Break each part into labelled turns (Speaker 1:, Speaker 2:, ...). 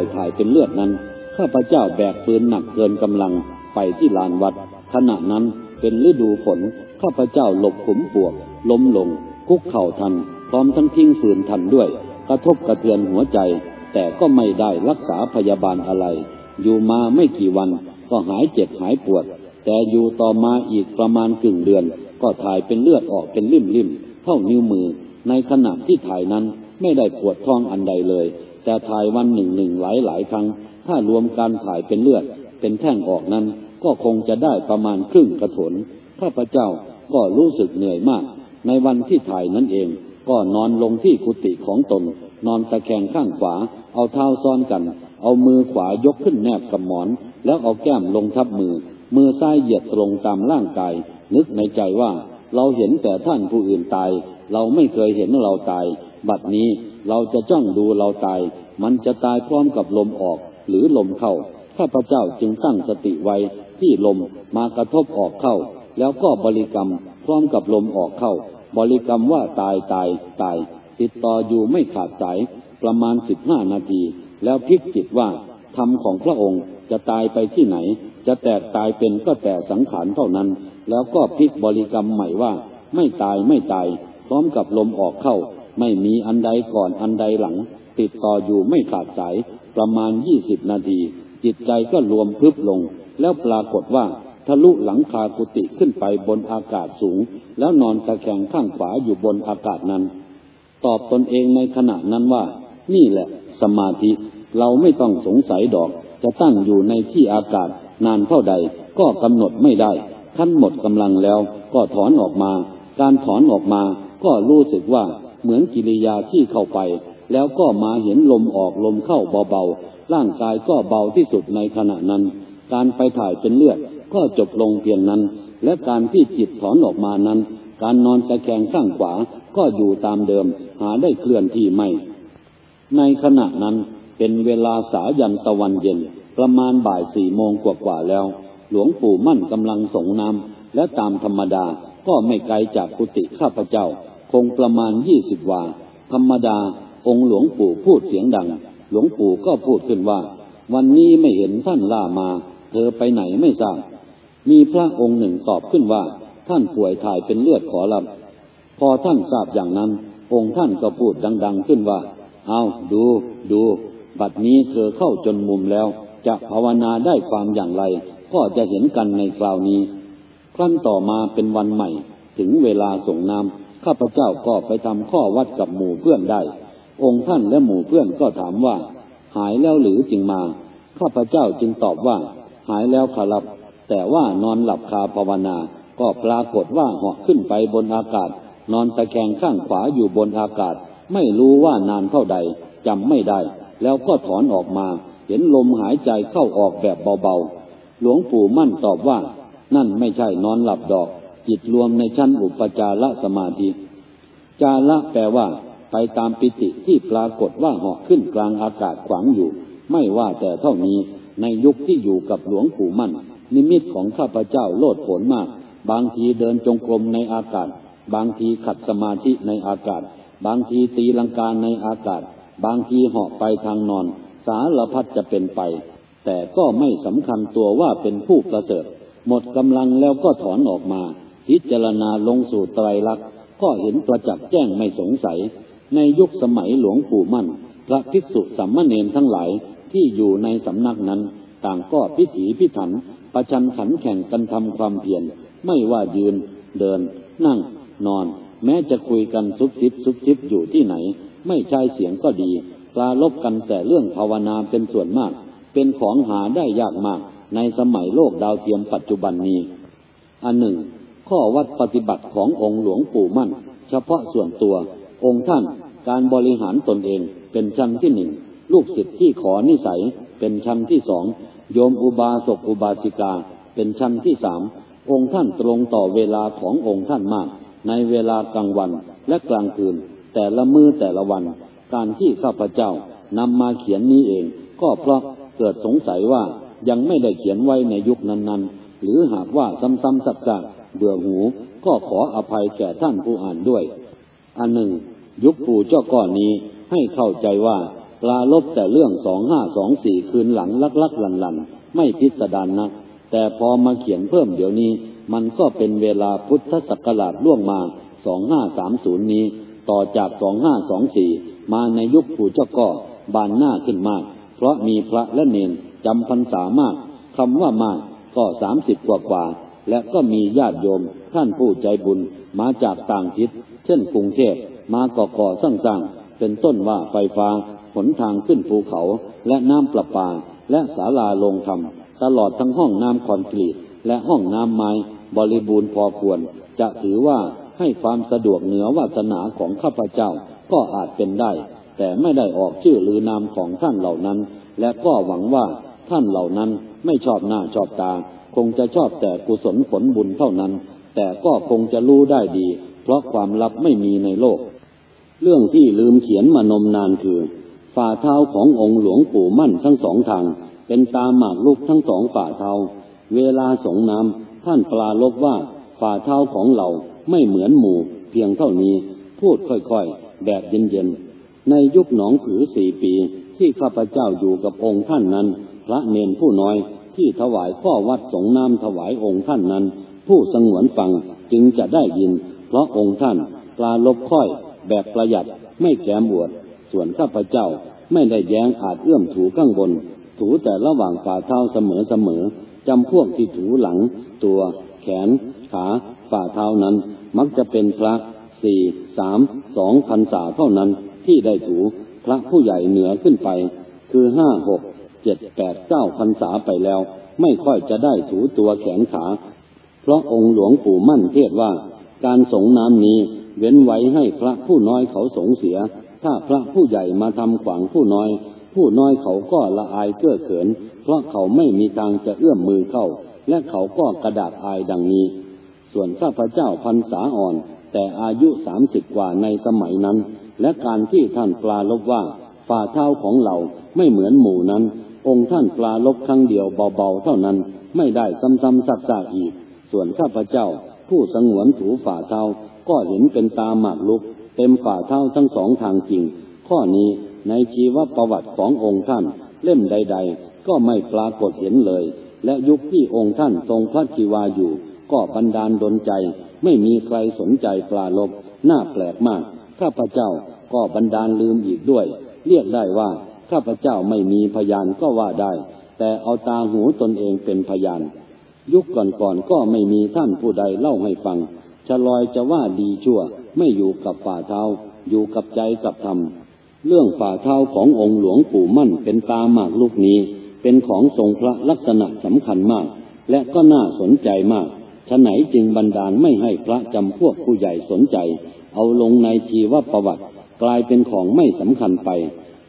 Speaker 1: ยถ่ายเป็นเลือดนั้น ข้าพเจ้าแบกปืนหนักเกินกำลังไปที่ลานวัด ขณะนั้นเป็นฤดูฝน ข้าพเจ้าหลบขุมปวก ล้มลง คุกเข่าทัน พร้อมทั้งทิ้งฝืนทันด้วย กระทบกระเทือนหัวใจ แต่ก็ไม่ได้รักษาพยาบาลอะไร อยู่มาไม่กี่วันก็หายเจ็บหายปวด แต่อยู่ต่อมาอีกประมาณกึ่งเดือน ก็ถ่ายเป็นเลือดออกเป็นริ่มริมเท่านิ้วมือ ในขณะที่ถ่ายนั้นไม่ได้ปวดท้องอันใดเลย แต่ถ่ายวันหนึ่งหนึ่งหลายหลายครั้ง ถ้ารวมการถ่ายเป็นเลือด เป็นแท่งออกนั้น ก็คงจะได้ประมาณครึ่งกระถนข้าพเจ้าก็รู้สึกเหนื่อยมาก ในวันที่ถ่ายนั้นเอง ก็นอนลงที่กุฏิของตน นอนตะแคงข้างขวา เอาเท้าซ้อนกัน เอามือขวายกขึ้นแนบกับหมอน แล้วเอาแก้มลงทับมือ มือซ้ายเหยียดตรงตามร่างกาย นึกในใจว่า เราเห็นแต่ท่านผู้อื่นตาย เราไม่เคยเห็นเราตาย บัดนี้ เราจะจ้องดูเราตาย มันจะตายพร้อมกับลมออก หรือลมเข้า ข้าพเจ้าจึงตั้งสติไว้ที่ลมมากระทบออกเข้า แล้วก็บริกรรมพร้อมกับลมออกเข้า บริกรรมว่าตายตายตาย ติดต่ออยู่ไม่ขาดสายประมาณสิบห้านาที แล้วพลิกจิตว่าธรรมของพระองค์จะตายไปที่ไหน จะแตกตายเป็นก็แต่สังขารเท่านั้น แล้วก็พลิกบริกรรมใหม่ว่า ไม่ตายไม่ตาย พร้อมกับลมออกเข้า ไม่มีอันใดก่อนอันใดหลัง ติดต่ออยู่ไม่ขาดสายประมาณยี่สิบนาที จิตใจก็รวมพึบลง แล้วปรากฏว่าทะลุหลังคากุฏิขึ้นไปบนอากาศสูง แล้วนอนตะแคงข้างขวาอยู่บนอากาศนั้น ตอบตนเองในขณะนั้นว่า นี่แหละ สมาธิเราไม่ต้องสงสัยดอก จะตั้งอยู่ในที่อากาศนานเท่าใดก็กำหนดไม่ได้ขั้นหมดกำลังแล้วก็ถอนออกมา การถอนออกมาก็รู้สึกว่า เหมือนกิริยาที่เข้าไป แล้วก็มาเห็นลมออกลมเข้าเบาๆ ร่างกายก็เบาที่สุดในขณะนั้น การไปถ่ายเป็นเลือดก็จบลงเพียงนั้น และการที่จิตถอนออกมานั้น การนอนตะแคงข้างขวาก็อยู่ตามเดิม หาได้เคลื่อนที่ไม่ ในขณะนั้นเป็นเวลาสายันตะวันเย็น ประมาณบ่ายสี่โมงกว่าๆแล้ว หลวงปู่มั่นกำลังส่งน้ำและตามธรรมดาก็ไม่ไกลจากกุฏิข้าพเจ้า คงประมาณยี่สิบวา ธรรมดาองค์หลวงปู่พูดเสียงดัง หลวงปู่ก็พูดขึ้นว่า วันนี้ไม่เห็นท่านล่ามา เธอไปไหนไม่ทราบ มีพระองค์หนึ่งตอบขึ้นว่า ท่านป่วยถ่ายเป็นเลือดขอรับ พอท่านทราบอย่างนั้น องค์ท่านก็พูดดัง ๆ ขึ้นว่า เอาดู ดู บัดนี้เธอเข้าจนมุมแล้ว จะภาวนาได้ความอย่างไร ก็จะเห็นกันในคราวนี้ ครั้นต่อมาเป็นวันใหม่ ถึงเวลาส่งน้ำ ข้าพเจ้าก็ไปทำข้อวัดกับหมู่เพื่อนได้ องค์ท่านและหมู่เพื่อนก็ถามว่า หายแล้วหรือจึงมา ข้าพเจ้าจึงตอบว่า หายแล้วครับ แต่ว่านอนหลับคาภาวนา ก็ปรากฏว่าเหาะขึ้นไปบนอากาศ นอนตะแคงข้างขวาอยู่บนอากาศ ไม่รู้ว่านานเท่าใดจำไม่ได้ แล้วก็ถอนออกมา เห็นลมหายใจเข้าออกแบบเบาๆ หลวงปู่มั่นตอบว่า นั่นไม่ใช่นอนหลับดอก จิตรวมในชั้นอุปจารสมาธิ จาระแปลว่า ไปตามปิติที่ปรากฏว่าเหาะขึ้นกลางอากาศขวางอยู่ ไม่ว่าแต่เท่านี้ในยุคที่อยู่กับหลวงปู่มั่น นิมิตของข้าพเจ้าโลดโผนมาก บางทีเดินจงกรมในอากาศ บางทีขัดสมาธิในอากาศ บางทีตีลังกาในอากาศ บางทีเหาะไปทางนอน สารพัดจะเป็นไป แต่ก็ไม่สำคัญตัวว่าเป็นผู้ประเสริฐหมดกำลังแล้วก็ถอนออกมา พิจารณาลงสู่ไตรลักษณ์ก็เห็นประจักษ์แจ้งไม่สงสัย ในยุคสมัยหลวงปู่มั่น พระภิกษุสัมมาเนนทั้งหลายที่อยู่ในสำนักนั้น ต่างก็พิถีพิถัน ประชันขันแข่งกันทำความเพียรไม่ว่ายืน เดิน นั่ง นอน แม้จะคุยกันซุบซิบซุบซิบอยู่ที่ไหน ไม่ใช่เสียงก็ดีปลาลบกันแต่เรื่องภาวนาเป็นส่วนมาก เป็นของหาได้ยากมากในสมัยโลกดาวเทียมปัจจุบันนี้ อันหนึ่ง ข้อวัดปฏิบัติขององค์หลวงปู่มั่น เฉพาะส่วนตัว องค์ท่านการบริหารตนเองเป็นชั้นที่หนึ่ง ลูกศิษย์ที่ขอนิสัยเป็นชั้นที่สอง โยมอุบาสกอุบาสิกา เป็นชั้นที่สาม องค์ท่านตรงต่อเวลาขององค์ท่านมาก ในเวลากลางวันและกลางคืน แต่ละมือแต่ละวัน การที่ข้าพเจ้านำมาเขียนนี้เอง ก็เพราะเกิดสงสัยว่ายังไม่ได้เขียนไว้ในยุคนั้นๆ หรือหากว่าซ้ำๆสักๆ เบื่อหู ก็ขออภัยแก่ท่านผู้อ่านด้วย อันหนึ่ง ยุคปู่เจ้าก่อนนี้ให้เข้าใจว่าปลาลบแต่เรื่องสองห้าสองสี่คืนหลังลักลักลันลันไม่พิสดารนักแต่พอมาเขียนเพิ่มเดี๋ยวนี้ มันก็เป็นเวลาพุทธศักราชล่วงมาสองห้าสามศูนย์นี้ ต่อจากสองห้าสองสี่มาในยุคปู่เจ้าก็บานหน้าขึ้นมาก เพราะมีพระและเนนจำพรรษามากคำว่ามากก็สามสิบกว่ากว่า และก็มีญาติโยมท่านผู้ใจบุญมาจากต่างทิศ เช่นกรุงเทพมาก่อก่อสร้างสร้างเป็นต้นว่าไฟฟ้าหนทางขึ้นภูเขาและน้ำประปา และศาลาลงธรรม ตลอดทั้งห้องน้ำคอนกรีต และห้องน้ำไม้ บริบูรณ์พอควร จะถือว่าให้ความสะดวกเหนือวาสนาของข้าพเจ้าก็อาจเป็นได้ แต่ไม่ได้ออกชื่อหรือนามของท่านเหล่านั้น และก็หวังว่าท่านเหล่านั้นไม่ชอบหน้าชอบตา คงจะชอบแต่กุศลผลบุญเท่านั้น แต่ก็คงจะรู้ได้ดี เพราะความลับไม่มีในโลก เรื่องที่ลืมเขียนมานมนานคือ ฝ่าเท้าขององค์หลวงปู่มั่นทั้งสองทาง เป็นตาหมากลูกทั้งสองฝ่าเท้า เวลาสงน้ำท่านปลาลบว่าฝ่าเท้าของเราไม่เหมือนหมู่ เพียงเท่านี้ พูดค่อยๆ แบบเย็นๆ ในยุคหนองผือสี่ปีที่ข้าพเจ้าอยู่กับองค์ท่านนั้น พระเนนผู้น้อย ที่ถวายข้อวัดสงน้ำถวายองค์ท่านนั้น ผู้สงวนฟังจึงจะได้ยิน เพราะองค์ท่านปลาลบค่อยแบบประหยัดไม่แกมบวด ส่วนข้าพเจ้าไม่ได้แย้งอาจเอื้อมถูข้างบน ถูแต่ระหว่างฝ่าเท้าเสมอเสมอจำพวกที่ถูหลัง ตัว แขน ขาฝ่าเท้านั้น มักจะเป็นพระสี่สามสองพันษาเท่านั้นที่ได้ถูพระผู้ใหญ่เหนือขึ้นไป คือห้าหก เจ็ดแปดเก้าพันษาไปแล้ว ไม่ค่อยจะได้ถูตัวแขนขา เพราะองค์หลวงปู่มั่นเทศว่า การสงน้ำนี้เว้นไว้ให้พระผู้น้อยเขาสงเสีย ถ้าพระผู้ใหญ่มาทำขวางผู้น้อย ผู้น้อยเขาก็ละอายเกื้อเขิน เพราะเขาไม่มีทางจะเอื้อมมือเข้า และเขาก็กระดาษอายดังนี้ ส่วนข้าพเจ้าพันษาอ่อน แต่อายุสามสิบกว่าในสมัยนั้น และการที่ท่านปลาลบว่าฝ่าเท้าของเราไม่เหมือนหมู่นั้น องค์ท่านปลาลบครั้งเดียวเบาๆเท่านั้นไม่ได้ซ้ำๆซักๆอีก ส่วนข้าพเจ้า ผู้สงวนถูฝ่าเท้าก็เห็นเป็นตาหมากลุก เต็มฝ่าเท้าทั้งสองทางจริง ข้อนี้ในชีวประวัติขององค์ท่าน เล่มใด ๆ ก็ไม่ปรากฏเห็นเลย และยุคที่องค์ท่านทรงพระชีวาอยู่ ก็บันดาลดนใจ ไม่มีใครสนใจปลาลบน่าแปลกมาก ข้าพเจ้าก็บันดาลลืมอีกด้วย เรียกได้ว่า ข้าพเจ้าไม่มีพยานก็ว่าได้ แต่เอาตาหูตนเองเป็นพยาน ยุคก่อนๆก็ไม่มีท่านผู้ใดเล่าให้ฟังจะลอยจะว่าดีชั่ว ไม่อยู่กับฝ่าเท้า อยู่กับใจกับธรรม เรื่องฝ่าเท้าขององค์หลวงปู่มั่นเป็นตาหมากลูกนี้ เป็นของทรงพระลักษณะสำคัญมาก และก็น่าสนใจมากฉะไหนจึงบันดาลไม่ให้พระจำพวกผู้ใหญ่สนใจ เอาลงในชีวประวัติ กลายเป็นของไม่สำคัญไป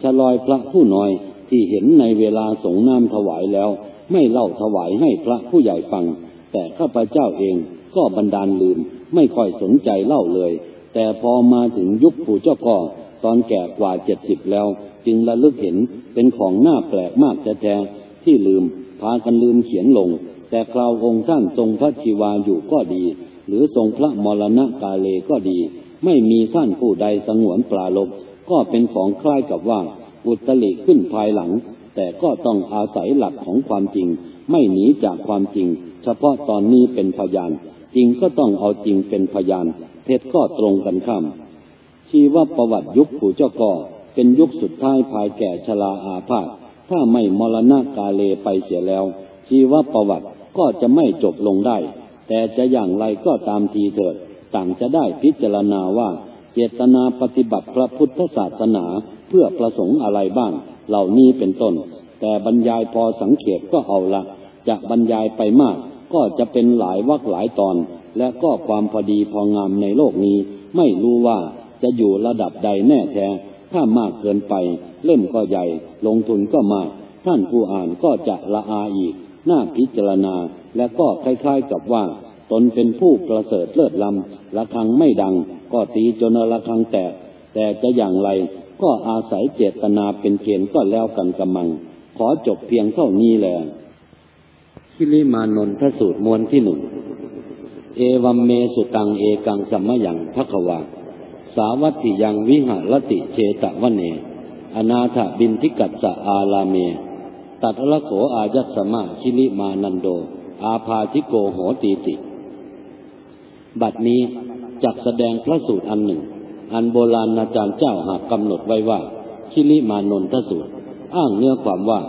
Speaker 1: จะลอยพระผู้น้อยที่เห็นในเวลาสงน้ำถวายแล้ว ไม่เล่าถวายให้พระผู้ใหญ่ฟัง แต่ข้าพเจ้าเองก็บันดาลลืม ไม่ค่อยสนใจเล่าเลย แต่พอมาถึงยุคผู้เจ้าพ่อตอนแก่กว่าเจ็ดสิบแล้ว จึงระลึกเห็นเป็นของน่าแปลกมากแท้ๆที่ลืม พากันลืมเขียนลง แต่คราวองค์ท่านทรงพระชีวาอยู่ก็ดี หรือทรงพระมรณะกาเลก็ดี ไม่มีท่านผู้ใดสงวนปลาลบ ก็เป็นของคล้ายกับว่า อุตริขึ้นภายหลัง แต่ก็ต้องอาศัยหลักของความจริง ไม่หนีจากความจริง เฉพาะตอนนี้เป็นพยาน จริงก็ต้องเอาจริงเป็นพยาน เท็จก็ตรงกันข้ามชีวประวัติยุคผู้เจ้าก่อเป็นยุคสุดท้ายภายแก่ชลาอาพาธถ้าไม่มรณะกาเลไปเสียแล้ว ชีวประวัติก็จะไม่จบลงได้ แต่จะอย่างไรก็ตามทีเถิด ต่างจะได้พิจารณาว่า เจตนาปฏิบัติพระพุทธศาสนาเพื่อประสงค์อะไรบ้าง เหล่านี้เป็นต้น แต่บรรยายพอสังเกตก็เอาละจะบรรยายไปมาก ก็จะเป็นหลายวักหลายตอน และก็ความพอดีพองามในโลกนี้ ไม่รู้ว่าจะอยู่ระดับใดแน่แท้ ถ้ามากเกินไป เล่มก็ใหญ่ ลงทุนก็มาก ท่านผู้อ่านก็จะละอาอีก น่าพิจารณา และก็คล้ายๆกับว่า ตนเป็นผู้ประเสริฐเลิศล้ำระฆังไม่ดัง ก็ตีจนระฆังแตก แต่จะอย่างไรก็อาศัยเจตนาเป็นเกณฑ์ก็แล้วกันกำมัง ขอจบเพียงเท่านี้แหละ คิริมานนทสูตรม้วนที่หนึ่ง เอวัมเมสุตังเอกังสะมะยัง ภะคะวาสาวัตถิยังวิหะระติเชตะวะเน อะนาถะปิณฑิกัสสะอาราเม ตัตระโขอายัสมาคิริมานันโท อาพาธิโกโหตีติ บัดนี้ จักแสดงพระสูตรอันหนึ่ง อันโบราณอาจารย์เจ้าหากกำหนดไว้ว่าคิลิมานนทสูตร อ้างเนื้อความว่า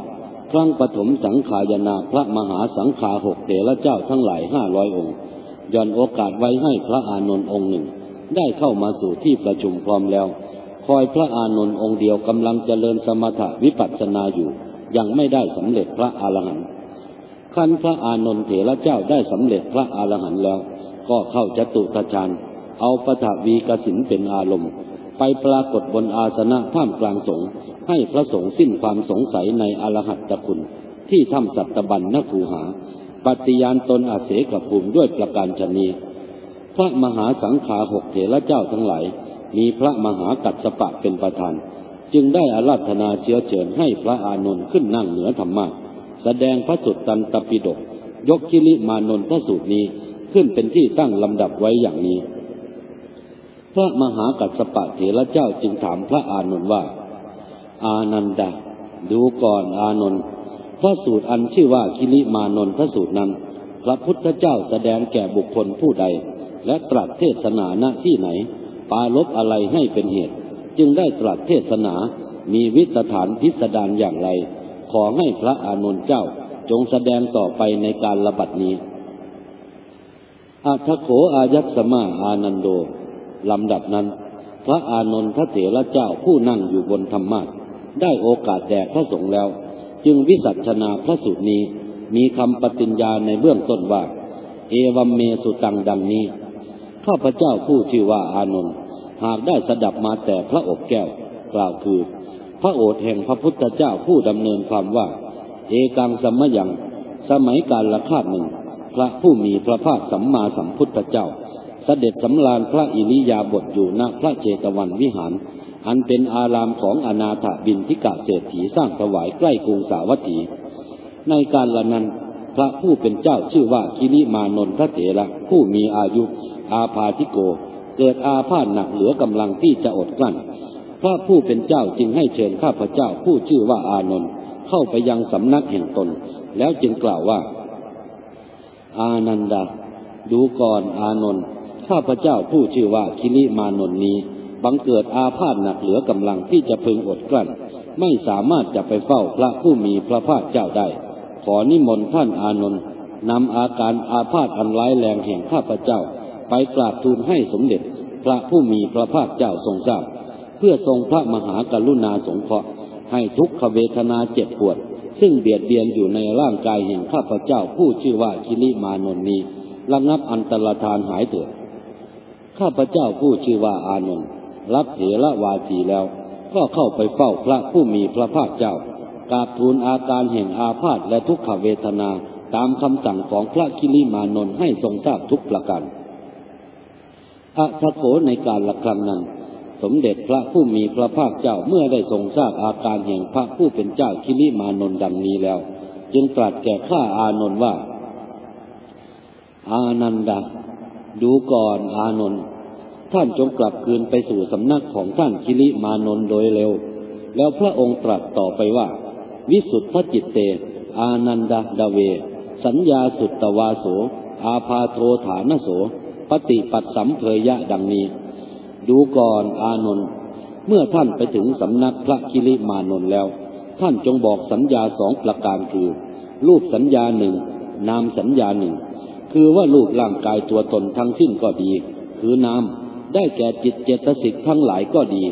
Speaker 1: ครั้งปฐมสังขายนาพระมหาสังขาหกเถระเจ้าทั้งหลายห้าร้อยองค์ย่อนโอกาสไว้ให้พระอานนท์องค์หนึ่ง ได้เข้ามาสู่ที่ประชุมพร้อมแล้ว คอยพระอานนท์องค์เดียวกำลังเจริญสมถะวิปัสสนาอยู่ ยังไม่ได้สำเร็จพระอรหันต์ขั้นพระอานนท์เถระเจ้าได้สำเร็จพระอรหันต์แล้ว ก็เข้าจตุตฌาน เอาปฐวีกสินเป็นอารมณ์ ไปปรากฏบนอาสนะท่ามกลางสงฆ์ให้พระสงฆ์สิ้นความสงสัยในอรหัตตคุณ ที่ถ้ำสัตบันนคูหา ปฏิญาณตนอาเสกภูมิด้วยประการชนีพระมหาสังขาหกเถระเจ้าทั้งหลาย มีพระมหากัสปะเป็นประธาน จึงได้อาราธนาเชื้อเชิญให้พระอานนท์ขึ้นนั่งเหนือธรรมะแสดงพระสุตตันตปิฎกยกคิริมานนทสูตรนี้ขึ้นเป็นที่ตั้งลำดับไว้อย่างนี้ พระมหากัสสปะเถระเจ้าจึงถามพระอานนท์ว่า อานันดาดูก่อนอานนท์พระสูตรอันชื่อว่าคิริมานนทสูตรนั้น พระพุทธเจ้าแสดงแก่บุคคลผู้ใด และตรัสเทศนาณที่ไหน ปาลบอะไรให้เป็นเหตุ จึงได้ตรัสเทศนามีวิตฐานพิสดารอย่างไร ขอให้พระอานนท์เจ้าจงแสดงต่อไปในการระบัดนี้อัทโขอายัตสมาอานันโด ลำดับนั้น พระอานนทเถระเจ้าผู้นั่งอยู่บนธรรมะได้โอกาสแด่พระสงฆ์แล้ว จึงวิสัชนาพระสูตรนี้ มีคำปฏิญญาในเบื้องต้นว่า เอวัมเมสุตังดังนี้ ข้าพเจ้าผู้ชื่อว่าอานนท์หากได้สดับมาแต่พระอบแก้ว กล่าวคือ พระโอษฐ์แห่งพระพุทธเจ้าผู้ดำเนินความว่า เอกังสมยัง สมัยการละคาดหนึ่ง พระผู้มีพระภาคสัมมาสัมพุทธเจ้า เสด็จสำราญพระอิริยาบถอยู่ณพระเจตวันวิหาร อันเป็นอารามของอนาถบินทิกะเศรษฐีสร้างถวายใกล้กรุงสาวัตถี ในการละนั้นพระผู้เป็นเจ้าชื่อว่าคิริมานนทเถระผู้มีอายุอาพาธิโก เกิดอาพาธหนักเหลือกำลังที่จะอดกลั้น พระผู้เป็นเจ้าจึงให้เชิญข้าพเจ้าผู้ชื่อว่าอานนท์เข้าไปยังสำนักแห่งตน แล้วจึงกล่าวว่า อานันดา ดูก่อนอานนท์ ข้าพเจ้าผู้ชื่อว่าคิริมานนนี้ บังเกิดอาพาธหนักเหลือกำลังที่จะพึงอดกลั้น ไม่สามารถจะไปเฝ้าพระผู้มีพระภาคเจ้าได้ ขอนิมนต์ท่านอานนท์นำอาการอาพาธอันร้ายแรงแห่งข้าพเจ้า ไปกราบทูลให้สมเด็จ พระผู้มีพระภาคเจ้าทรงทราบเพื่อทรงพระมหากรุณาสงเคราะห์ให้ทุกขเวทนาเจ็บปวด ซึ่งเบียดเบียนอยู่ในร่างกายแห่งข้าพเจ้าผู้ชื่อว่าคิริมานนนี้ระงับอันตรธานหายเถิด ข้าพเจ้าผู้ชื่อว่าอานนท์รับเถระวาทีแล้ว ก็เข้าไปเฝ้าพระผู้มีพระภาคเจ้ากราบทูลอาการแห่งอาพาธและทุกขเวทนาตามคำสั่งของพระคิริมานนท์ให้ทรงทราบทุกประการอัทโขในการละครั้งนั้น สมเด็จพระผู้มีพระภาคเจ้าเมื่อได้ทรงทราบอาการแห่งพระผู้เป็นเจ้าคิริมานนท์ดังนี้แล้ว จึงตรัสแก่ข้าอานนท์ว่า อานันดา ดูก่อนอานนท์ท่านจงกลับคืนไปสู่สำนักของท่านคิริมานนท์โดยเร็ว แล้วพระองค์ตรัสต่อไปว่า วิสุทธจิตเต อานันดาดาเว สัญญาสุตตวาโส อาพาโทฐานโส ปฏิปัตสัมเพยะดังนี้ ดูก่อนอานนท์เมื่อท่านไปถึงสำนักพระคิริมานนท์แล้ว ท่านจงบอกสัญญาสองประการคือ รูปสัญญาหนึ่งนามสัญญาหนึ่ง คือว่ารูปร่างกายตัวตนทั้งสิ้นก็ดี คือนามได้แก่จิตเจตสิกทั้งหลายก็ดี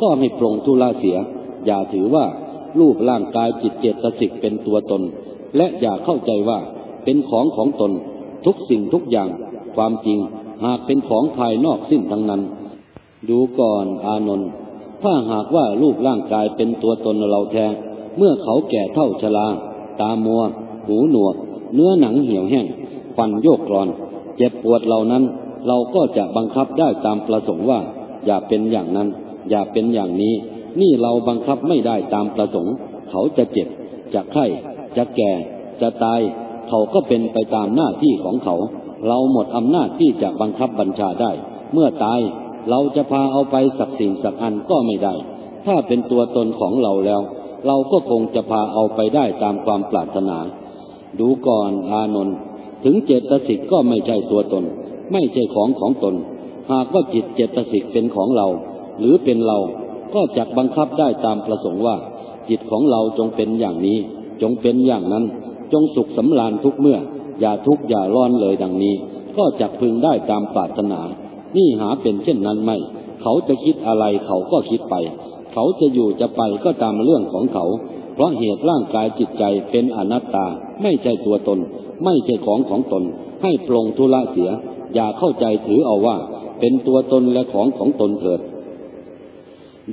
Speaker 1: ก็ให้ปรงทุลาเสีย อย่าถือว่า รูปร่างกายจิตเจตสิกเป็นตัวตน และอย่าเข้าใจว่าเป็นของของตน ทุกสิ่งทุกอย่าง ความจริงหากเป็นของภายนอกสิ้นทั้งนั้น ดูก่อนอานนท์ถ้าหากว่ารูปร่างกายเป็นตัวตนเราแท้ เมื่อเขาแก่เท่าชรา ตามัว หูหนวก เนื้อหนังเหี่ยวแห้ง ฟันโยกกรอน เจ็บปวดเหล่านั้น เราก็จะบังคับได้ตามประสงค์ว่า อย่าเป็นอย่างนั้น อย่าเป็นอย่างนี้ นี่เราบังคับไม่ได้ตามประสงค์ เขาจะเจ็บ จะไข้ จะแก่ จะตาย เขาก็เป็นไปตามหน้าที่ของเขา เราหมดอำนาจที่จะบังคับบัญชาได้ เมื่อตาย เราจะพาเอาไปสักสิ่งสักอันก็ไม่ได้ ถ้าเป็นตัวตนของเราแล้ว เราก็คงจะพาเอาไปได้ตามความปรารถนา ดูก่อนอานนท์ ถึงเจตสิกก็ไม่ใช่ตัวตน ไม่ใช่ของของตน หากว่าจิตเจตสิกเป็นของเรา หรือเป็นเราก็จักบังคับได้ตามประสงค์ว่า จิตของเราจงเป็นอย่างนี้ จงเป็นอย่างนั้น จงสุขสำราญทุกเมื่อ อย่าทุกข์อย่าร้อนเลยดังนี้ ก็จักพึงได้ตามปรารถนา นี่หาเป็นเช่นนั้นไม่ เขาจะคิดอะไรเขาก็คิดไป เขาจะอยู่จะไปก็ตามเรื่องของเขา เพราะเหตุร่างกายจิตใจเป็นอนัตตา ไม่ใช่ตัวตน ไม่ใช่ของของตน ให้ปลงทุละเสีย อย่าเข้าใจถือเอาว่า เป็นตัวตนและของของตนเถิด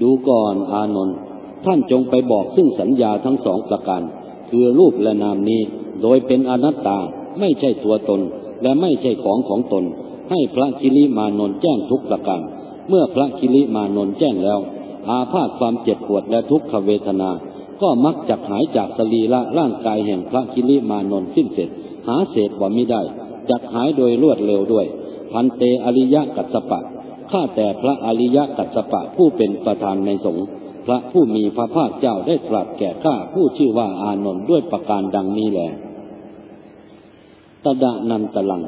Speaker 1: ดูก่อนอานนท์ท่านจงไปบอกซึ่งสัญญาทั้งสองประการ คือรูปและนามนี้ โดยเป็นอนัตตา ไม่ใช่ตัวตน และไม่ใช่ของของตน ให้พระคิริมานนท์แจ้งทุกประการ เมื่อพระคิริมานนท์แจ้งแล้ว อาพาธความเจ็บปวดและทุกขเวทนา ก็มักจักหายจากสรีละร่างกายแห่งพระคิริมานนท์สิ้นเสร็จ หาเศษบ่ามิได้จักหายโดยรวดเร็วด้วย พันเตอริยะกัสสปะข้าแต่พระอริยะกัสสปะผู้เป็นประธานในสงฆ์พระผู้มีพระภาคเจ้าได้ตรัสแก่ข้าผู้ชื่อว่าอานนท์ด้วยประการดังนี้แหลตดานันตลัง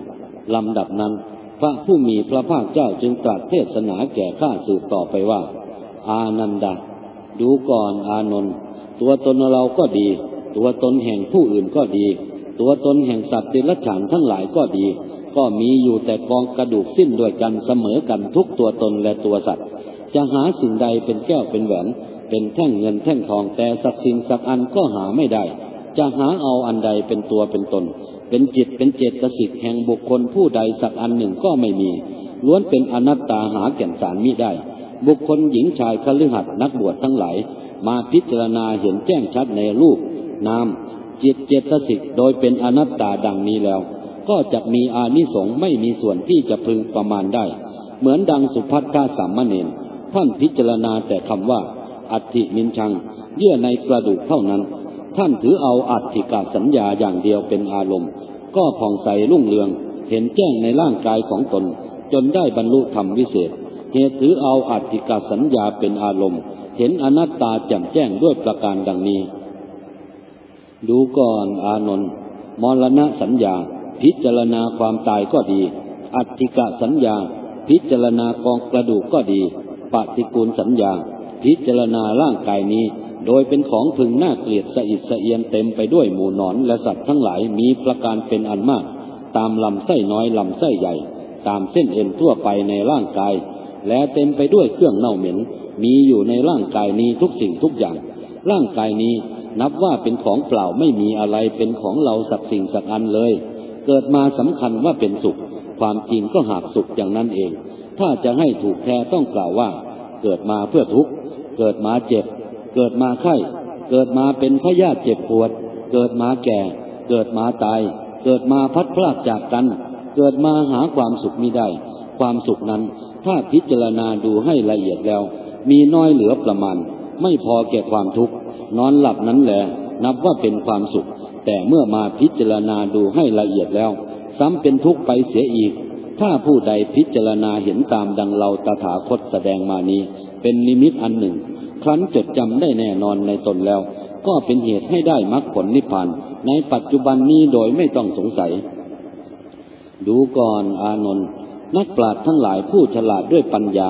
Speaker 1: ลำดับนั้น พระผู้มีพระภาคเจ้าจึงตรัสเทศนาแก่ข้าสืบต่อไปว่า อานันดาดูก่อนอานนท์ ตัวตนเราก็ดี ตัวตนแห่งผู้อื่นก็ดี ตัวตนแห่งสัตว์เดรัจฉานทั้งหลายก็ดี ก็มีอยู่แต่กองกระดูกสิ้นด้วยกันเสมอกันทุกตัวตนและตัวสัตว์ จะหาสิ่งใดเป็นแก้วเป็นแหวน เป็นแท่งเงินแท่งทองแต่สักสิ่งสักอันก็หาไม่ได้ จะหาเอาอันใดเป็นตัวเป็นตน เป็นจิตเป็นเจตสิกแห่งบุคคลผู้ใดสักอันหนึ่งก็ไม่มีล้วนเป็นอนัตตาหาแก่นสารมิได้ บุคคลหญิงชายคฤหัสถ์นักบวชทั้งหลาย มาพิจารณาเห็นแจ้งชัดในรูปนามจิตเจตสิกโดยเป็นอนัตตาดังนี้แล้ว ก็จะมีอานิสงส์ไม่มีส่วนที่จะพึงประมาณได้ เหมือนดังสุพัทธาสามเณรท่านพิจารณาแต่คำว่า อัติมินชัง เยื่อในกระดูกเท่านั้น ท่านถือเอาอัติกาสัญญาอย่างเดียวเป็นอารมณ์ ก็ผ่องใสรุ่งเรือง เห็นแจ้งในร่างกายของตน จนได้บรรลุธรรมวิเศษ เหตุถือเอาอัติกาสัญญาเป็นอารมณ์ เห็นอนัตตาแจ่มแจ้งด้วยประการดังนี้ ดูก่อนอานนท์มรณะสัญญา พิจารณาความตายก็ดี อัติกะสัญญา พิจารณากองกระดูกก็ดี ปฏิกูลสัญญา พิจารณาร่างกายนี้ โดยเป็นของพึงน่าเกลียดสะอิดสะเอียนเต็มไปด้วยหมูหนอนและสัตว์ทั้งหลายมีประการเป็นอันมาก ตามลำไส้น้อยลำไส้ใหญ่ ตามเส้นเอ็นทั่วไปในร่างกาย และเต็มไปด้วยเครื่องเน่าเหม็น มีอยู่ในร่างกายนี้ทุกสิ่งทุกอย่าง ร่างกายนี้นับว่าเป็นของเปล่าไม่มีอะไรเป็นของเราสักสิ่งสักอันเลย เกิดมาสำคัญว่าเป็นสุข ความจริงก็หากสุขอย่างนั้นเอง ถ้าจะให้ถูกแท้ต้องกล่าวว่า เกิดมาเพื่อทุกข์ เกิดมาเจ็บ เกิดมาไข้ เกิดมาเป็นพยาธิเจ็บปวด เกิดมาแก่ เกิดมาตาย เกิดมาพัดพลาดจากกัน เกิดมาหาความสุขมิได้ ความสุขนั้นถ้าพิจารณาดูให้ละเอียดแล้ว มีน้อยเหลือประมาณ ไม่พอแก่ความทุกข์ นอนหลับนั้นแหละนับว่าเป็นความสุข แต่เมื่อมาพิจารณาดูให้ละเอียดแล้ว ซ้ำเป็นทุกข์ไปเสียอีก ถ้าผู้ใดพิจารณาเห็นตามดังเราตถาคตแสดงมานี้ เป็นนิมิตอันหนึ่ง ครั้นจดจำได้แน่นอนในตนแล้ว ก็เป็นเหตุให้ได้มรรคผลนิพพานในปัจจุบันนี้โดยไม่ต้องสงสัย ดูก่อนอานนท์นักปราชญ์ทั้งหลายผู้ฉลาดด้วยปัญญา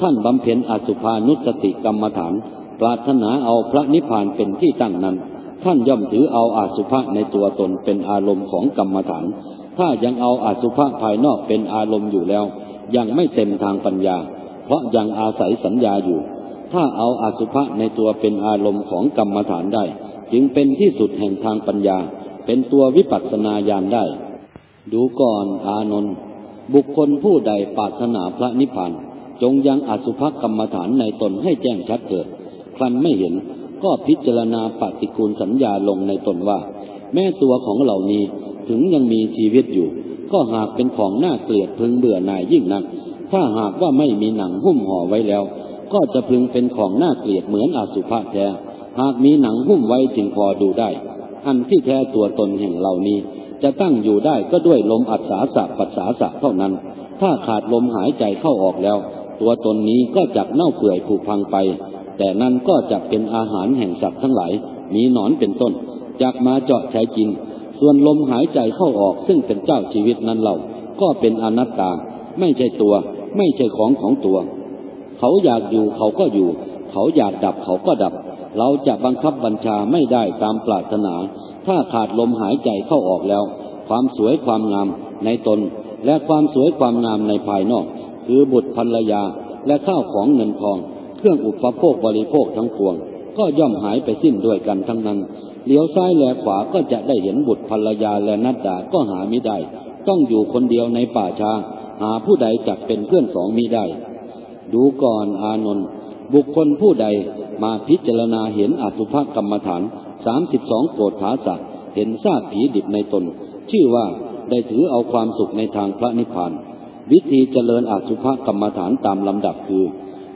Speaker 1: ท่านบำเพ็ญอสุภานุสติกรรมฐาน ปรารถนาเอาพระนิพพานเป็นที่ตั้งนั้น ท่านย่อมถือเอาอาสุภะในตัวตนเป็นอารมณ์ของกรรมฐาน ถ้ายังเอาอาสุภะภายนอกเป็นอารมณ์อยู่แล้ว ยังไม่เต็มทางปัญญา เพราะยังอาศัยสัญญาอยู่ ถ้าเอาอาสุภะในตัวเป็นอารมณ์ของกรรมฐานได้ จึงเป็นที่สุดแห่งทางปัญญา เป็นตัววิปัสสนาญาณได้ ดูก่อนอานนท์บุคคลผู้ใดปรารถนาพระนิพพาน จงยังอสุภกรรมฐานในตนให้แจ้งชัดเถิดครั้นไม่เห็นก็พิจารณาปฏิกูลสัญญาลงในตนว่า แม้ตัวของเหล่านี้ถึงยังมีชีวิตอยู่ ก็หากเป็นของน่าเกลียดพึงเบื่อหน่ายยิ่งนัก ถ้าหากว่าไม่มีหนังหุ้มห่อไว้แล้ว ก็จะพึงเป็นของน่าเกลียดเหมือนอสุภะแท้ หากมีหนังหุ้มไว้จึงพอดูได้ อันที่แท้ตัวตนแห่งเหล่านี้ จะตั้งอยู่ได้ก็ด้วยลมอัศสาสะปัสสาสะเท่านั้น ถ้าขาดลมหายใจเข้าออกแล้ว ตัวตนนี้ก็จักเน่าเปื่อยผุพังไป แต่นั้นก็จะเป็นอาหารแห่งสัตว์ทั้งหลาย มีหนอนเป็นต้นจากมาเจาะใช้กิน ส่วนลมหายใจเข้าออกซึ่งเป็นเจ้าชีวิตนั้นเราก็เป็นอนัตตา ไม่ใช่ตัว ไม่ใช่ของของตัว เขาอยากอยู่เขาก็อยู่ เขาอยากดับเขาก็ดับ เราจะบังคับบัญชาไม่ได้ตามปรารถนา ถ้าขาดลมหายใจเข้าออกแล้ว ความสวยความงามในตนและความสวยความงามในภายนอก คือบุตรภรรยาและข้าวของเงินทอง เครื่องอุปโภคบริโภคทั้งปวง ก็ย่อมหายไปสิ้นด้วยกันทั้งนั้นเลี้ยวซ้ายแลขวาก็จะได้เห็นบุตรภรรยาและนัดดาก็หาไม่ได้ ต้องอยู่คนเดียวในป่าชาหาผู้ใดจักเป็นเพื่อนสองมีได้ ดูก่อนอานนท์บุคคลผู้ใดมาพิจารณาเห็นอสุภกรรมฐานสามสิบสองโกฏฐาสักเห็นซากผีดิบในตน ชื่อว่าได้ถือเอาความสุขในทางพระนิพพาน วิธีเจริญอสุภกรรมฐานตามลำดับคือ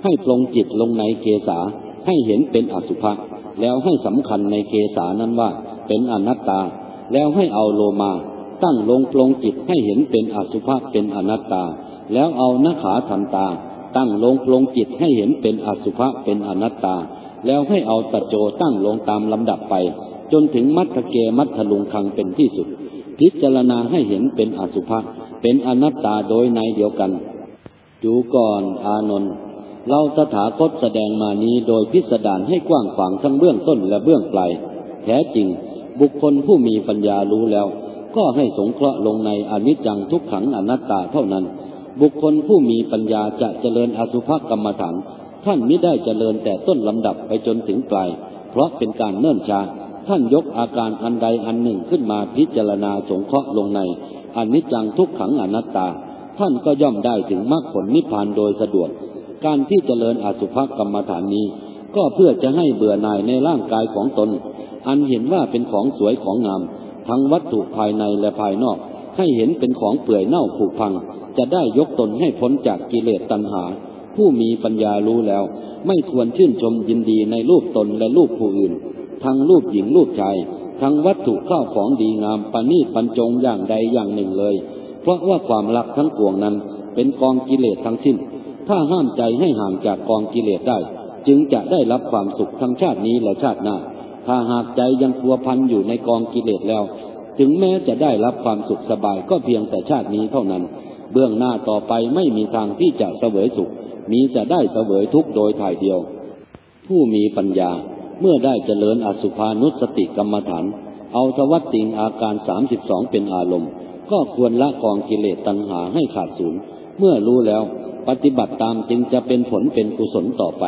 Speaker 1: ให้ปลงจิตลงในเกษาให้เห็นเป็นอสุภะแล้วให้สำคัญในเกษานั้นว่า เป็นอนัตตา แล้วให้เอาโลมา ตั้งลงปลงจิตให้เห็นเป็นอสุภะเป็นอนัตตา แล้วเอานขาทันตา ตั้งลงปลงจิตให้เห็นเป็นอสุภะเป็นอนัตตา แล้วให้เอาตะโจตั้งลงตามลำดับไป จนถึงมัทเกมัทลุงคังเป็นที่สุด พิจารณาให้เห็นเป็นอสุภะ เป็นอนัตตาโดยในเดียวกัน ดูก่อนอานนท์เราตถาคตแสดงมานี้โดยพิสดารให้กว้างขวางทั้งเบื้องต้นและเบื้องปลายแท้จริง บุคคลผู้มีปัญญารู้แล้ว ก็ให้สงเคราะห์ลงในอนิจจังทุกขังอนัตตาเท่านั้น บุคคลผู้มีปัญญาจะเจริญอสุภกรรมฐาน ท่านไม่ได้เจริญแต่ต้นลำดับไปจนถึงปลาย เพราะเป็นการเนิ่นช้าท่านยกอาการอันใดอันหนึ่งขึ้นมาพิจารณาสงเคราะห์ลงใน อนิจจังทุกขังอนัตตา ท่านก็ย่อมได้ถึงมรรคผลนิพพานโดยสะดวก การที่เจริญอสุภกรรมฐานนี้ ก็เพื่อจะให้เบื่อหน่ายในร่างกายของตน อันเห็นว่าเป็นของสวยของงาม ทั้งวัตถุภายในและภายนอก ให้เห็นเป็นของเปื่อยเน่าผุพัง จะได้ยกตนให้พ้นจากกิเลสตัณหา ผู้มีปัญญารู้แล้ว ไม่ควรชื่นชมยินดีในรูปตนและรูปผู้อื่น ทั้งรูปหญิงรูปชาย ทั้งวัตถุข้าวของดีงามปณีตบรรจงอย่างใดอย่างหนึ่งเลย เพราะว่าความรักทั้งปวงนั้นเป็นกองกิเลสทั้งสิ้น ถ้าห้ามใจให้ห่างจากกองกิเลสได้ จึงจะได้รับความสุขทั้งชาตินี้และชาติหน้า ถ้าหากใจยังพัวพันอยู่ในกองกิเลสแล้ว ถึงแม้จะได้รับความสุขสบายก็เพียงแต่ชาตินี้เท่านั้น เบื้องหน้าต่อไปไม่มีทางที่จะเสวยสุข มีจะได้เสวยทุกข์โดยถ่ายเดียว ผู้มีปัญญา เมื่อได้เจริญอสุภานุสติกรรมฐาน เอาทวัตติงอาการสามสิบสองเป็นอารมณ์ ก็ควรละกองกิเลสตัณหาให้ขาดสูญเมื่อรู้แล้ว ปฏิบัติตามจึงจะเป็นผลเป็นกุศลต่อไป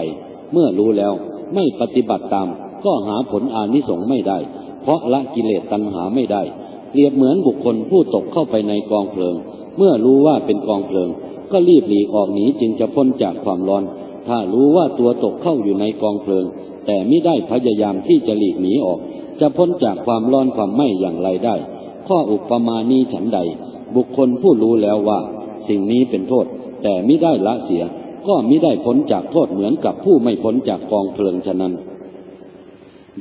Speaker 1: เมื่อรู้แล้ว ไม่ปฏิบัติตาม ก็หาผลอานิสงส์ไม่ได้ เพราะละกิเลสตัณหาไม่ได้เปรียบเหมือนบุคคลผู้ตกเข้าไปในกองเพลิง เมื่อรู้ว่าเป็นกองเพลิง ก็รีบหลีกออกหนีจึงจะพ้นจากความร้อน ถ้ารู้ว่าตัวตกเข้าอยู่ในกองเพลิง แต่ไม่ได้พยายามที่จะหลีกหนีออก จะพ้นจากความร้อนความไหม้อย่างไรได้ ข้ออุปมานี้ฉันใด บุคคลผู้รู้แล้วว่า สิ่งนี้เป็นโทษ แต่ไม่ได้ละเสีย ก็ไม่ได้พ้นจากโทษเหมือนกับผู้ไม่พ้นจากกองเพลิงฉะนั้น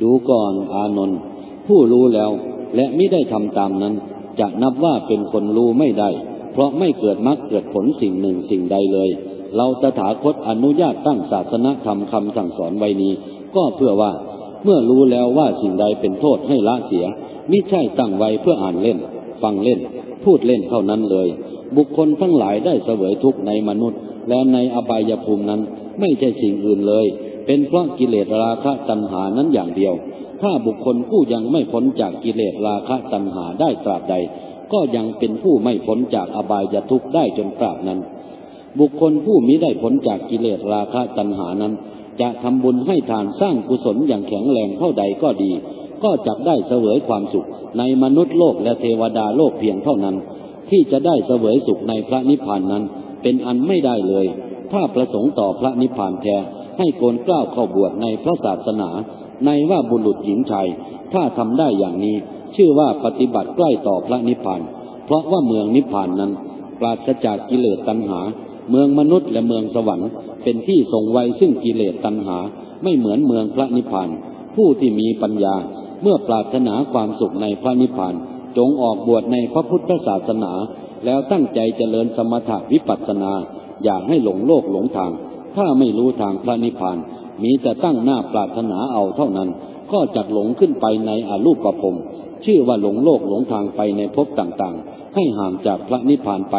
Speaker 1: ดูก่อนอานนท์ผู้รู้แล้วและไม่ได้ทำตามนั้น จะนับว่าเป็นคนรู้ไม่ได้ เพราะไม่เกิดมรรคเกิดผลสิ่งหนึ่งสิ่งใดเลย เราตถาคตอนุญาตตั้งศาสนธรรมคำสั่งสอนไว้นี้ ก็เพื่อว่าเมื่อรู้แล้วว่าสิ่งใดเป็นโทษให้ละเสีย มิใช่ตั้งไว้เพื่ออ่านเล่น ฟังเล่น พูดเล่นเท่านั้นเลย บุคคลทั้งหลายได้เสวยทุกข์ในมนุษย์ และในอบายภูมินั้น ไม่ใช่สิ่งอื่นเลย เป็นเพราะกิเลสราคะตัณหานั้นอย่างเดียว ถ้าบุคคลผู้ยังไม่พ้นจากกิเลสราคะตัณหาได้ตราบใด ก็ยังเป็นผู้ไม่พ้นจากอบายทุกข์ได้จนตราบนั้น บุคคลผู้มิได้พ้นจากกิเลสราคะตัณหานั้น จะทำบุญให้ทานสร้างกุศลอย่างแข็งแรงเท่าใดก็ดี ก็จะได้เสวยความสุขในมนุษย์โลกและเทวดาโลกเพียงเท่านั้น ที่จะได้เสวยสุขในพระนิพพานนั้น เป็นอันไม่ได้เลย ถ้าประสงค์ต่อพระนิพพานแท้ให้โกนกล้าวเข้าบวชในพระศาสนา ในว่าบุรุษหญิงชายถ้าทำได้อย่างนี้ ชื่อว่าปฏิบัติใกล้ต่อพระนิพพานเพราะว่าเมืองนิพพานนั้นปราศจากกิเลสตัณหา เมืองมนุษย์และเมืองสวรรค์ เป็นที่ทรงไว้ซึ่งกิเลสตัณหาไม่เหมือนเมืองพระนิพพาน ผู้ที่มีปัญญาเมื่อปรารถนาความสุขในพระนิพพาน จงออกบวชในพระพุทธศาสนา แล้วตั้งใจเจริญสมถะวิปัสสนา อย่าให้หลงโลกหลงทาง ถ้าไม่รู้ทางพระนิพพาน มีแต่ตั้งหน้าปรารถนาเอาเท่านั้น ก็จักหลงขึ้นไปในอรูปประพรมชื่อว่าหลงโลกหลงทางไปในภพต่างๆ ให้ห่างจากพระนิพพานไป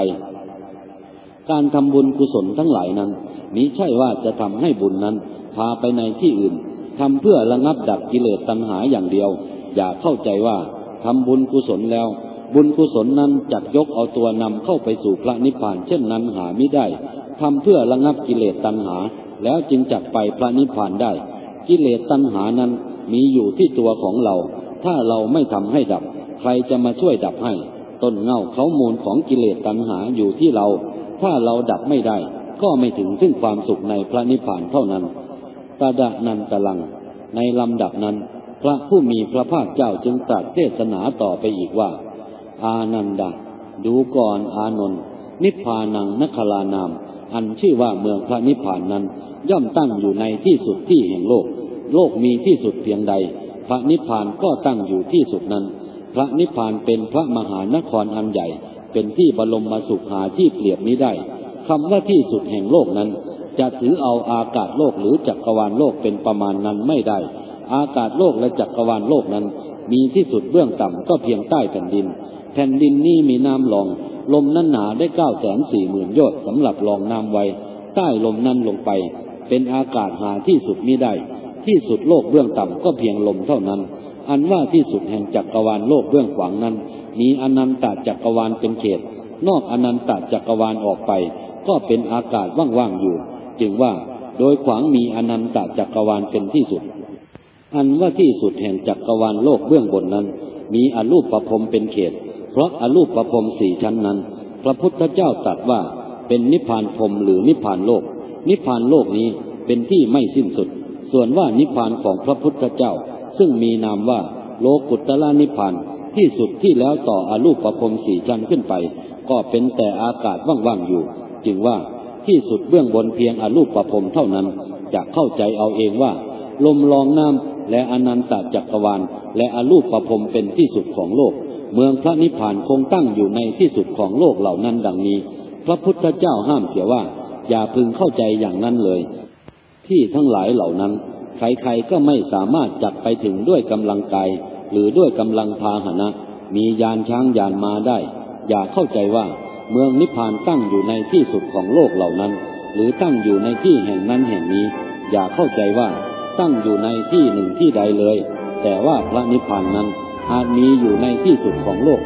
Speaker 1: การทำบุญกุศลทั้งหลายนั้น มิใช่ว่าจะทำให้บุญนั้น พาไปในที่อื่นทำเพื่อระงับดับกิเลสตัณหาอย่างเดียว อย่าเข้าใจว่าทำบุญกุศลแล้ว บุญกุศลนั้นจักยกเอาตัวนำเข้าไปสู่พระนิพพาน เช่นนั้นหาไม่ได้ทำเพื่อระงับกิเลสตัณหา แล้วจึงจักไปพระนิพพานได้ กิเลสตัณหานั้นมีอยู่ที่ตัวของเรา ถ้าเราไม่ทำให้ดับ ใครจะมาช่วยดับให้ ต้นเง่าเขามูลของกิเลสตัณหาอยู่ที่เรา ถ้าเราดับไม่ได้ ก็ไม่ถึงซึ่งความสุขในพระนิพพานเท่านั้นตาดะนันตลัง ในลำดับนั้น พระผู้มีพระภาคเจ้าจึงตรัสเทศนาต่อไปอีกว่า อานันดาดูก่อนอานนท์นิพพานังนคลานาม อันชื่อว่าเมืองพระนิพพานนั้น ย่อมตั้งอยู่ในที่สุดที่แห่งโลก โลกมีที่สุดเพียงใด พระนิพพานก็ตั้งอยู่ที่สุดนั้น พระนิพพานเป็นพระมหานครอันใหญ่ เป็นที่บรมมาสุขหาที่เปรียบนี้ได้ คำว่าที่สุดแห่งโลกนั้น จะถือเอาอากาศโลกหรือจักรวาลโลกเป็นประมาณนั้นไม่ได้ อากาศโลกและจักรวาลโลกนั้น มีที่สุดเบื้องต่ำก็เพียงใต้แผ่นดิน แผ่นดินนี้มีน้ำรอง ลมนั้นหนาได้เก้าแสนสี่หมื่นโยชน์สำหรับรองน้ำไว้ ใต้ลมนั้นลงไป เป็นอากาศหาที่สุดมิได้ ที่สุดโลกเบื้องต่ำก็เพียงลมเท่านั้น อันว่าที่สุดแห่งจักรวาลโลกเบื้องขวางนั้น มีอนันตจักรวาลเป็นเขตนอกอนันตจักรวาลออกไป ก็เป็นอากาศว่างๆอยู่ จึงว่าโดยขวางมีอนันตจักรวาลเป็นที่สุด อันว่าที่สุดแห่งจักรวาลโลกเบื้องบนนั้น มีอรูปประพรมเป็นเขต เพราะอรูปประพรมสี่ชั้นนั้น พระพุทธเจ้าตรัสว่าเป็นนิพพานพรมหรือนิพพานโลก นิพพานโลกนี้เป็นที่ไม่สิ้นสุด ส่วนว่านิพพานของพระพุทธเจ้า ซึ่งมีนามว่าโลกุตตะนิพพานที่สุดที่แล้วต่ออรูปประพรมสี่ชั้นขึ้นไป ก็เป็นแต่อากาศว่างๆอยู่ จึงว่าที่สุดเบื้องบนเพียงอรูปประพรมเท่านั้นจะเข้าใจเอาเองว่า ลมรองน้ำและอนันตจักรวาล และอรูปประพรมเป็นที่สุดของโลก เมืองพระนิพพานคงตั้งอยู่ในที่สุดของโลกเหล่านั้นดังนี้ พระพุทธเจ้าห้ามเสียว่า อย่าพึงเข้าใจอย่างนั้นเลย ที่ทั้งหลายเหล่านั้น ใครๆก็ไม่สามารถจัดไปถึงด้วยกำลังกายหรือด้วยกำลังพาหนะ มียานช้างยานมาได้ อย่าเข้าใจว่า เมืองนิพพานตั้งอยู่ในที่สุดของโลกเหล่านั้น หรือตั้งอยู่ในที่แห่งนั้นแห่งนี้ อย่าเข้าใจว่าตั้งอยู่ในที่หนึ่งที่ใดเลย แต่ว่าพระนิพพานนั้นอาจมีอยู่ในที่สุดของโลก